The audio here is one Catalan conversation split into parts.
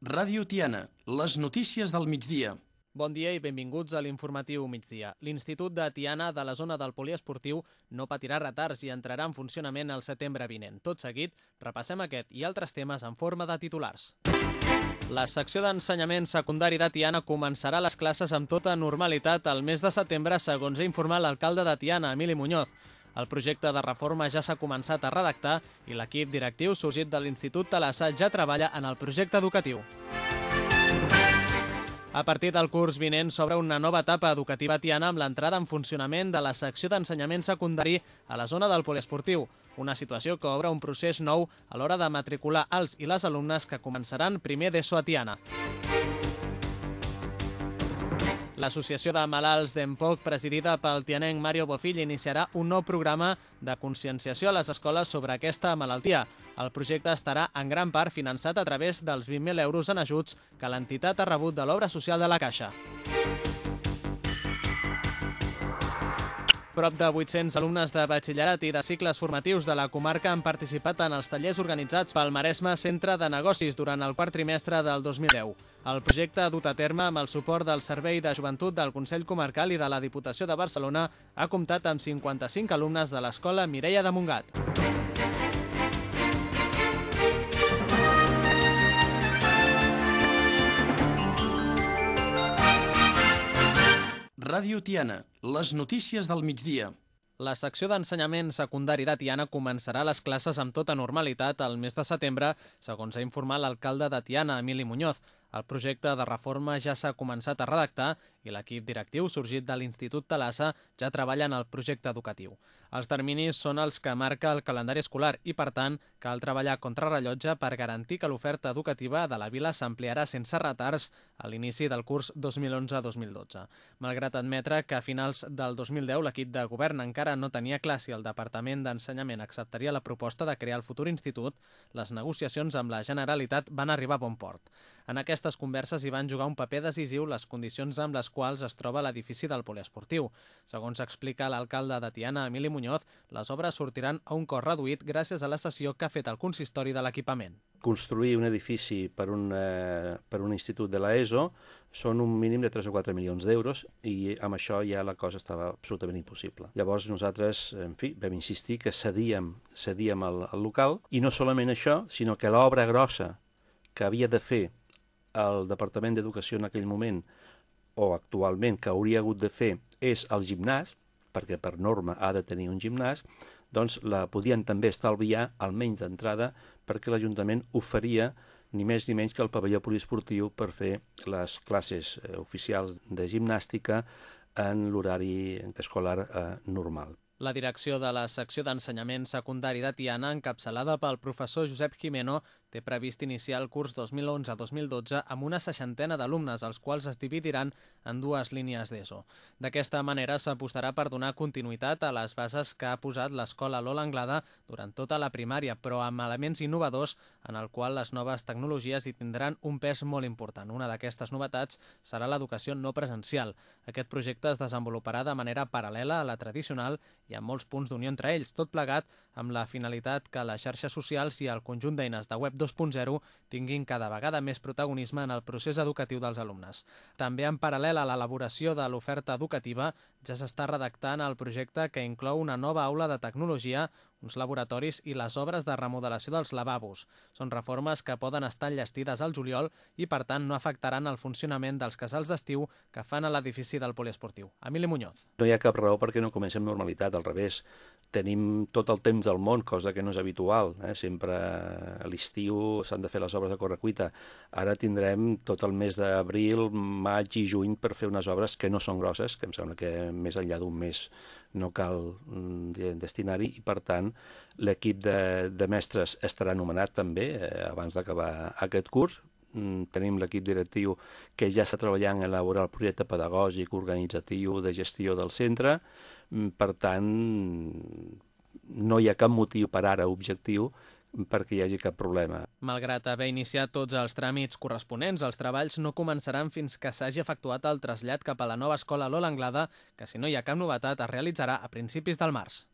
Ràdio Tiana, les notícies del migdia. Bon dia i benvinguts a l'informatiu migdia. L'Institut de Tiana de la zona del poliesportiu no patirà retards i entrarà en funcionament el setembre vinent. Tot seguit, repassem aquest i altres temes en forma de titulars. La secció d'ensenyament secundari de Tiana començarà les classes amb tota normalitat el mes de setembre, segons ha informat l'alcalde de Tiana, Emili Muñoz. El projecte de reforma ja s'ha començat a redactar i l'equip directiu sorgit de l'Institut Talassa ja treballa en el projecte educatiu. A partir del curs vinent s'obre una nova etapa educativa Tiana amb l'entrada en funcionament de la secció d'ensenyament secundari a la zona del poliesportiu, una situació que obre un procés nou a l'hora de matricular els i les alumnes que començaran primer d'ESO a Tiana. L'Associació de Malalts d'Empoc, presidida pel tianenc Mario Bofill, iniciarà un nou programa de conscienciació a les escoles sobre aquesta malaltia. El projecte estarà en gran part finançat a través dels 20.000 euros en ajuts que l'entitat ha rebut de l'obra social de la Caixa. Prop de 800 alumnes de batxillerat i de cicles formatius de la comarca han participat en els tallers organitzats pel Maresme Centre de Negocis durant el quart trimestre del 2010. El projecte dut a terme amb el suport del Servei de Joventut del Consell Comarcal i de la Diputació de Barcelona ha comptat amb 55 alumnes de l'Escola Mireia de Montgat. Ràdio Tiana, les notícies del migdia. La secció d'ensenyament secundari de Tiana començarà les classes amb tota normalitat el mes de setembre, segons ha informat l'alcalde de Tiana, Emili Muñoz. El projecte de reforma ja s'ha començat a redactar i l'equip directiu sorgit de l'Institut Talassa ja treballa en el projecte educatiu. Els terminis són els que marca el calendari escolar i, per tant, cal treballar contra rellotge per garantir que l'oferta educativa de la vila s'ampliarà sense retards a l'inici del curs 2011-2012. Malgrat admetre que a finals del 2010 l'equip de govern encara no tenia clar si el Departament d'Ensenyament acceptaria la proposta de crear el futur institut, les negociacions amb la Generalitat van arribar a bon port. En aquestes converses hi van jugar un paper decisiu les condicions amb les quals es troba l'edifici del poliesportiu. Segons explica l'alcalde de Tiana, Emili Muñoz, les obres sortiran a un cost reduït gràcies a la sessió que ha fet el consistori de l'equipament. Construir un edifici per un, eh, per un institut de l'ESO són un mínim de 3 o 4 milions d'euros i amb això ja la cosa estava absolutament impossible. Llavors nosaltres, en fi, vam insistir que cedíem, cedíem el, el local i no solament això, sinó que l'obra grossa que havia de fer el Departament d'Educació en aquell moment o actualment que hauria hagut de fer és el gimnàs, perquè per norma ha de tenir un gimnàs, doncs la podien també estalviar almenys d'entrada perquè l'Ajuntament oferia ni més ni menys que el pavelló poliesportiu per fer les classes eh, oficials de gimnàstica en l'horari escolar eh, normal. La direcció de la secció d'ensenyament secundari de Tiana, encapçalada pel professor Josep Jimeno, té previst iniciar el curs 2011-2012 amb una seixantena d'alumnes, els quals es dividiran en dues línies d'ESO. D'aquesta manera s'apostarà per donar continuïtat a les bases que ha posat l'escola Lola Anglada durant tota la primària, però amb elements innovadors en el qual les noves tecnologies hi tindran un pes molt important. Una d'aquestes novetats serà l'educació no presencial. Aquest projecte es desenvoluparà de manera paral·lela a la tradicional i amb molts punts d'unió entre ells, tot plegat amb la finalitat que les xarxes socials i el conjunt d'eines de web 2.0 tinguin cada vegada més protagonisme en el procés educatiu dels alumnes. També en paral·lel a l'elaboració de l'oferta educativa, ja s'està redactant el projecte que inclou una nova aula de tecnologia, uns laboratoris i les obres de remodelació dels lavabos. Són reformes que poden estar enllestides al juliol i, per tant, no afectaran el funcionament dels casals d'estiu que fan a l'edifici del poliesportiu. Emili Muñoz. No hi ha cap raó perquè no comencem normalitat, al revés tenim tot el temps del món, cosa que no és habitual. Eh? Sempre a l'estiu s'han de fer les obres de correcuita. Ara tindrem tot el mes d'abril, maig i juny per fer unes obres que no són grosses, que em sembla que més enllà d'un mes no cal mm, destinar-hi, i per tant l'equip de, de mestres estarà anomenat també eh, abans d'acabar aquest curs, mm, tenim l'equip directiu que ja està treballant en elaborar el projecte pedagògic, organitzatiu, de gestió del centre, per tant, no hi ha cap motiu per ara objectiu perquè hi hagi cap problema. Malgrat haver iniciat tots els tràmits corresponents, els treballs no començaran fins que s'hagi efectuat el trasllat cap a la nova escola Lola Anglada, que si no hi ha cap novetat es realitzarà a principis del març.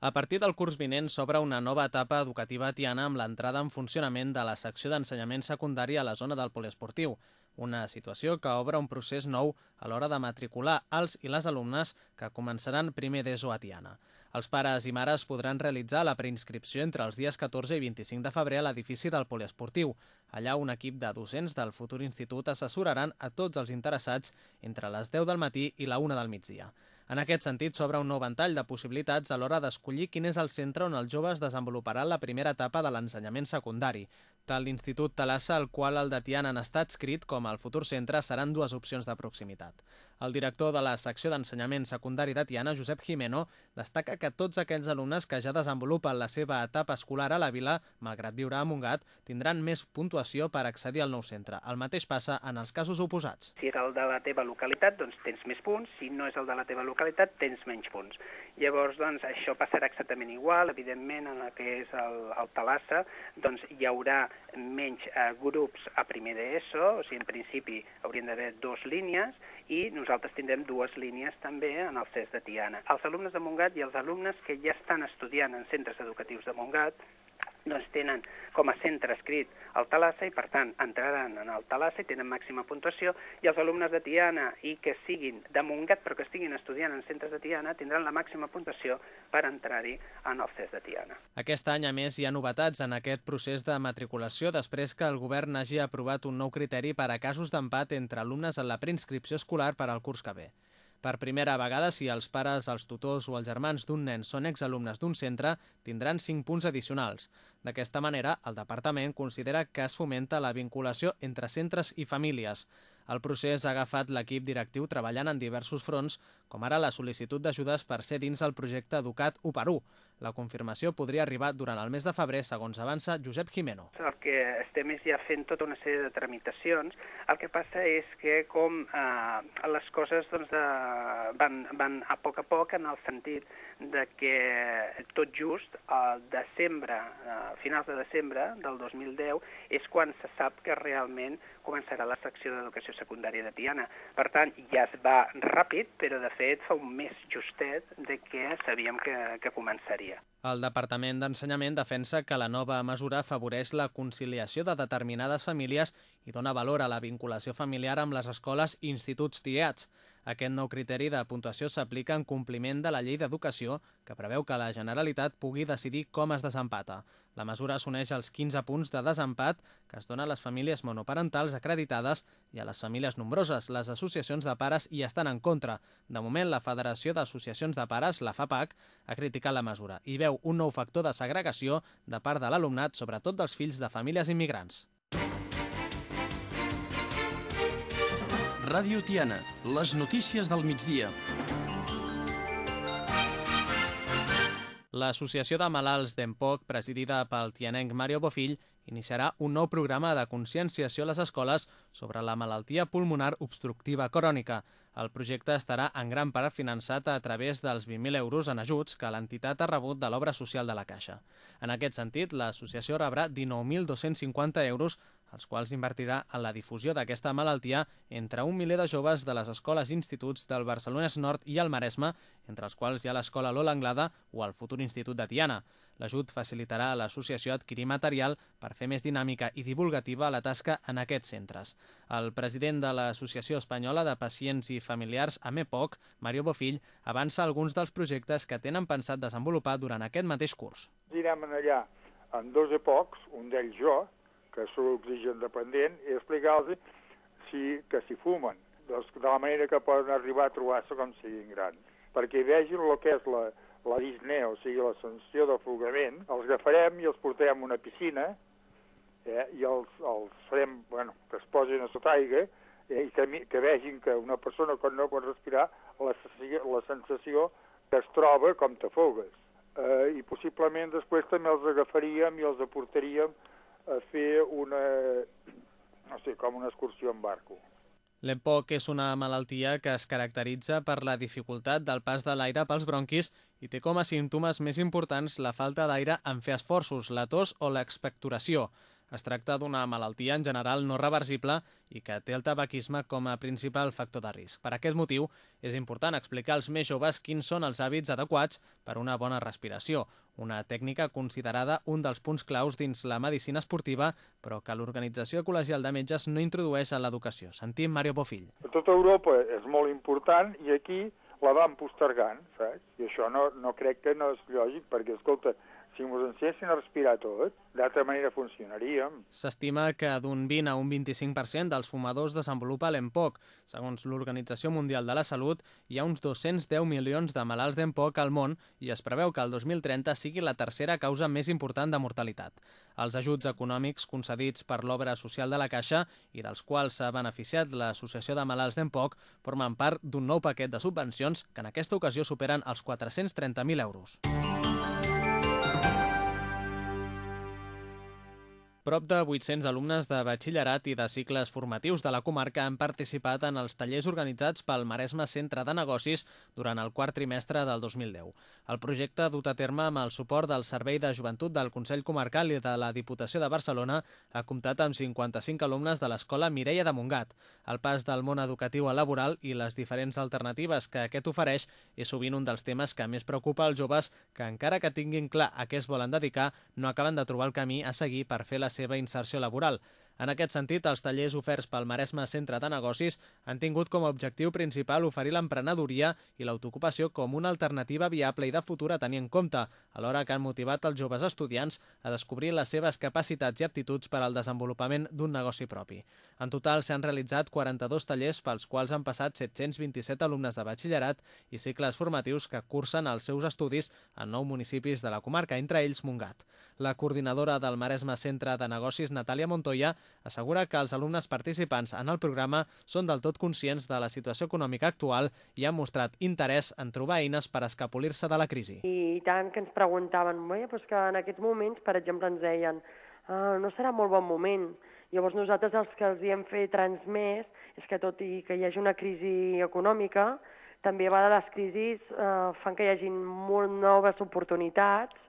A partir del curs vinent s'obre una nova etapa educativa Tiana amb l'entrada en funcionament de la secció d'ensenyament secundari a la zona del poliesportiu, una situació que obre un procés nou a l'hora de matricular els i les alumnes que començaran primer d'ESO a Tiana. Els pares i mares podran realitzar la preinscripció entre els dies 14 i 25 de febrer a l'edifici del poliesportiu. Allà un equip de docents del futur institut assessoraran a tots els interessats entre les 10 del matí i la 1 del migdia. En aquest sentit, s'obre un nou ventall de possibilitats a l'hora d'escollir quin és el centre on els joves desenvoluparan la primera etapa de l'ensenyament secundari. Tant l'Institut Talassa, al qual el de Tiana han estat escrit, com el futur centre seran dues opcions de proximitat. El director de la secció d'ensenyament secundari de Tiana, Josep Jimeno, destaca que tots aquells alumnes que ja desenvolupen la seva etapa escolar a la vila, malgrat viure a Montgat, tindran més puntuació per accedir al nou centre. El mateix passa en els casos oposats. Si és el de la teva localitat, doncs tens més punts, si no és el de la teva localitat, tens menys punts. Llavors, doncs, això passarà exactament igual, evidentment, en el que és el, el Talassa, doncs hi haurà menys eh, grups a primer d'ESO, o sigui, en principi haurien d'haver dues línies, i nosaltres tindrem dues línies també en el CES de Tiana. Els alumnes de Montgat i els alumnes que ja estan estudiant en centres educatius de Montgat doncs tenen com a centre escrit el Talassa i, per tant, entraran en el Talassa i tenen màxima puntuació, i els alumnes de Tiana i que siguin de Montgat però que estiguin estudiant en centres de Tiana tindran la màxima puntuació per entrar-hi en el CES de Tiana. Aquest any, a més, hi ha novetats en aquest procés de matriculació després que el govern hagi aprovat un nou criteri per a casos d'empat entre alumnes en la preinscripció escolar per al curs que ve. Per primera vegada, si els pares, els tutors o els germans d'un nen són exalumnes d'un centre, tindran 5 punts addicionals. D'aquesta manera, el departament considera que es fomenta la vinculació entre centres i famílies. El procés ha agafat l'equip directiu treballant en diversos fronts, com ara la sol·licitud d'ajudes per ser dins el projecte Educat 1 per 1. La confirmació podria arribar durant el mes de febrer, segons avança Josep Jimeno. El que estem és ja fent tota una sèrie de tramitacions. El que passa és que com eh, les coses doncs, de, van, van a poc a poc en el sentit de que tot just al desembre, a finals de desembre del 2010, és quan se sap que realment començarà la secció d'educació secundària de Tiana. Per tant, ja es va ràpid, però de fet fa un mes justet de que sabíem que, que començaria. El Departament d'Ensenyament defensa que la nova mesura afavoreix la conciliació de determinades famílies i dona valor a la vinculació familiar amb les escoles i instituts triats. Aquest nou criteri de puntuació s'aplica en compliment de la llei d'educació, que preveu que la Generalitat pugui decidir com es desempata. La mesura s'uneix als 15 punts de desempat que es dona a les famílies monoparentals acreditades i a les famílies nombroses. Les associacions de pares hi estan en contra. De moment, la Federació d'Associacions de Pares, la FAPAC, ha criticat la mesura i veu un nou factor de segregació de part de l'alumnat, sobretot dels fills de famílies immigrants. Ràdio Tiana, les notícies del migdia. L'Associació de Malalts d'EMPOC, presidida pel tianenc Mario Bofill, iniciarà un nou programa de conscienciació a les escoles sobre la malaltia pulmonar obstructiva crònica. El projecte estarà en gran part finançat a través dels 20.000 euros en ajuts que l'entitat ha rebut de l'obra social de la Caixa. En aquest sentit, l'associació rebrà 19.250 euros els quals invertirà en la difusió d'aquesta malaltia entre un miler de joves de les escoles i instituts del Barcelonès Nord i el Maresme, entre els quals hi ha l'Escola Lola Anglada o el futur Institut de Tiana. L'ajut facilitarà a l'associació adquirir material per fer més dinàmica i divulgativa la tasca en aquests centres. El president de l'Associació Espanyola de Pacients i Familiars AMEPOC, Mario Bofill, avança alguns dels projectes que tenen pensat desenvolupar durant aquest mateix curs. Anirem allà amb dos EPOCs, un d'ells jo, que són oxigen dependent, i explicar-los si, que si fumen, doncs, de la manera que poden arribar a trobar-se com siguin grans. Perquè vegin el que és la, la disnea, o sigui, la sensació d'afogament, els agafarem i els portem a una piscina eh, i els, els farem, bueno, que es posin a sota aigua eh, i que, que vegin que una persona quan no pot respirar la, la sensació que es troba com t'afogues. Eh, I possiblement després també els agafaríem i els aportaríem a fer una, no sé, com una excursió en barco. L'EPOC és una malaltia que es caracteritza per la dificultat del pas de l'aire pels bronquis i té com a símptomes més importants la falta d'aire en fer esforços, la tos o l'expectoració. Es tracta d'una malaltia en general no reversible i que té el tabaquisme com a principal factor de risc. Per aquest motiu, és important explicar als més joves quins són els hàbits adequats per a una bona respiració, una tècnica considerada un dels punts claus dins la medicina esportiva, però que l'Organització Col·legial de Metges no introdueix a l'educació. Sentim Mario Bofill. A tota Europa és molt important i aquí la van postergant, saps? I això no, no crec que no és lògic, perquè, escolta, si ens ensenyessin a respirar tot, d'altra manera funcionaríem. S'estima que d'un 20 a un 25% dels fumadors desenvolupa l'EMPOC. Segons l'Organització Mundial de la Salut, hi ha uns 210 milions de malalts d'EMPOC al món i es preveu que el 2030 sigui la tercera causa més important de mortalitat. Els ajuts econòmics concedits per l'obra social de la Caixa i dels quals s'ha beneficiat l'Associació de Malalts d'EMPOC formen part d'un nou paquet de subvencions que en aquesta ocasió superen els 430.000 euros. Prop de 800 alumnes de batxillerat i de cicles formatius de la comarca han participat en els tallers organitzats pel Maresme Centre de Negocis durant el quart trimestre del 2010. El projecte, dut a terme amb el suport del Servei de Joventut del Consell Comarcal i de la Diputació de Barcelona, ha comptat amb 55 alumnes de l'Escola Mireia de Montgat. El pas del món educatiu a laboral i les diferents alternatives que aquest ofereix és sovint un dels temes que més preocupa als joves que, encara que tinguin clar a què es volen dedicar, no acaben de trobar el camí a seguir per fer la seva inserció laboral. En aquest sentit, els tallers oferts pel Maresme Centre de Negocis han tingut com a objectiu principal oferir l'emprenedoria i l'autoocupació com una alternativa viable i de futur a tenir en compte, alhora que han motivat els joves estudiants a descobrir les seves capacitats i aptituds per al desenvolupament d'un negoci propi. En total s'han realitzat 42 tallers pels quals han passat 727 alumnes de batxillerat i cicles formatius que cursen els seus estudis en nou municipis de la comarca, entre ells Montgat. La coordinadora del Maresme Centre de Negocis, Natàlia Montoya, assegura que els alumnes participants en el programa són del tot conscients de la situació econòmica actual i han mostrat interès en trobar eines per escapolir-se de la crisi. I tant que ens preguntaven, doncs que en aquests moments, per exemple, ens deien ah, no serà molt bon moment. Llavors nosaltres els que els hi hem fet transmès és que tot i que hi hagi una crisi econòmica, també a vegades les crisis eh, fan que hi hagin molt noves oportunitats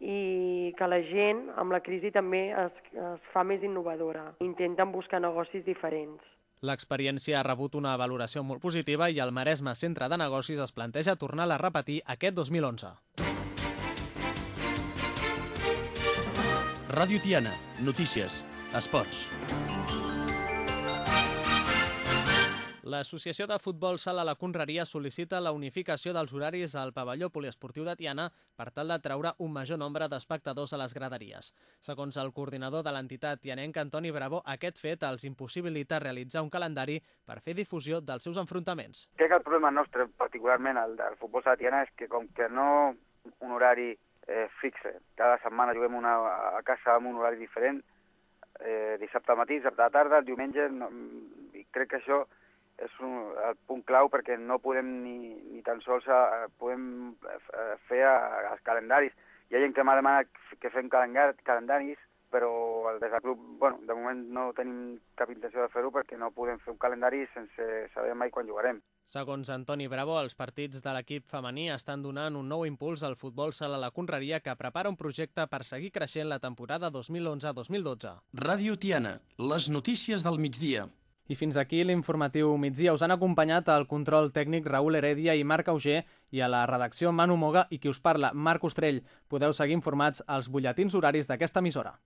i que la gent amb la crisi també es, es fa més innovadora. Intenten buscar negocis diferents. L'experiència ha rebut una valoració molt positiva i el Maresme Centre de Negocis es planteja tornar-la a repetir aquest 2011. Ràdio Tiana. Notícies. Esports. L'Associació de Futbol Sala La Conreria sol·licita la unificació dels horaris al pavelló poliesportiu de Tiana per tal de treure un major nombre d'espectadors a les graderies. Segons el coordinador de l'entitat tianenca Antoni Bravo, aquest fet els impossibilita realitzar un calendari per fer difusió dels seus enfrontaments. Crec que el problema nostre, particularment el del futbol sala Tiana, és que com que no un horari eh, fixe, cada setmana juguem una, a casa amb un horari diferent, eh, dissabte al matí, dissabte a la tarda, diumenge, no, i crec que això és un, el punt clau perquè no podem ni, ni tan sols eh, podem eh, fer eh, els calendaris. Hi ha gent que m'ha demanat que fem calendaris, però des del club, bueno, de moment no tenim cap intenció de fer-ho perquè no podem fer un calendari sense saber mai quan jugarem. Segons Antoni Bravo, els partits de l'equip femení estan donant un nou impuls al futbol sala la Conreria que prepara un projecte per seguir creixent la temporada 2011-2012. Ràdio Tiana. Les notícies del migdia. I fins aquí l'informatiu migdia. Us han acompanyat el control tècnic Raül Heredia i Marc Auger i a la redacció Manu Moga i qui us parla, Marc Ostrell. Podeu seguir informats als butlletins horaris d'aquesta emissora.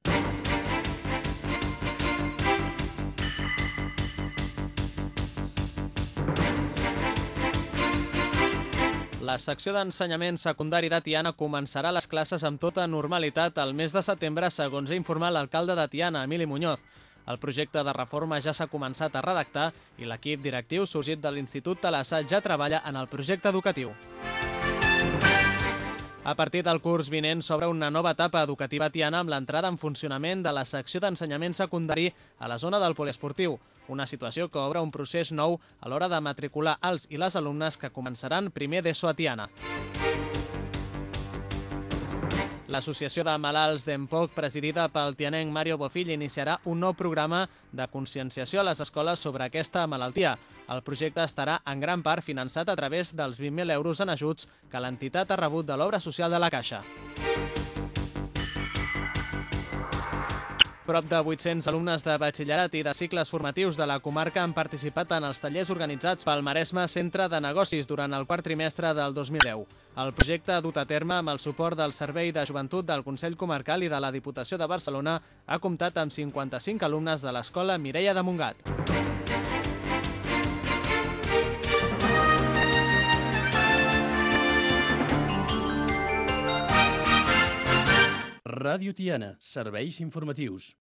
La secció d'ensenyament secundari de Tiana començarà les classes amb tota normalitat el mes de setembre, segons ha informat l'alcalde de Tiana, Emili Muñoz. El projecte de reforma ja s'ha començat a redactar i l'equip directiu sorgit de l'Institut Talassa ja treballa en el projecte educatiu. A partir del curs vinent s'obre una nova etapa educativa tiana amb l'entrada en funcionament de la secció d'ensenyament secundari a la zona del poliesportiu, una situació que obre un procés nou a l'hora de matricular els i les alumnes que començaran primer d'ESO a Tiana. L'Associació de Malalts d'EMPOC, presidida pel tianenc Mario Bofill, iniciarà un nou programa de conscienciació a les escoles sobre aquesta malaltia. El projecte estarà en gran part finançat a través dels 20.000 euros en ajuts que l'entitat ha rebut de l'obra social de la Caixa. Prop de 800 alumnes de batxillerat i de cicles formatius de la comarca han participat en els tallers organitzats pel Maresme Centre de Negocis durant el quart trimestre del 2010. El projecte dut a terme amb el suport del Servei de Joventut del Consell Comarcal i de la Diputació de Barcelona ha comptat amb 55 alumnes de l'Escola Mireia de Montgat. Ràdio Tiana, serveis informatius.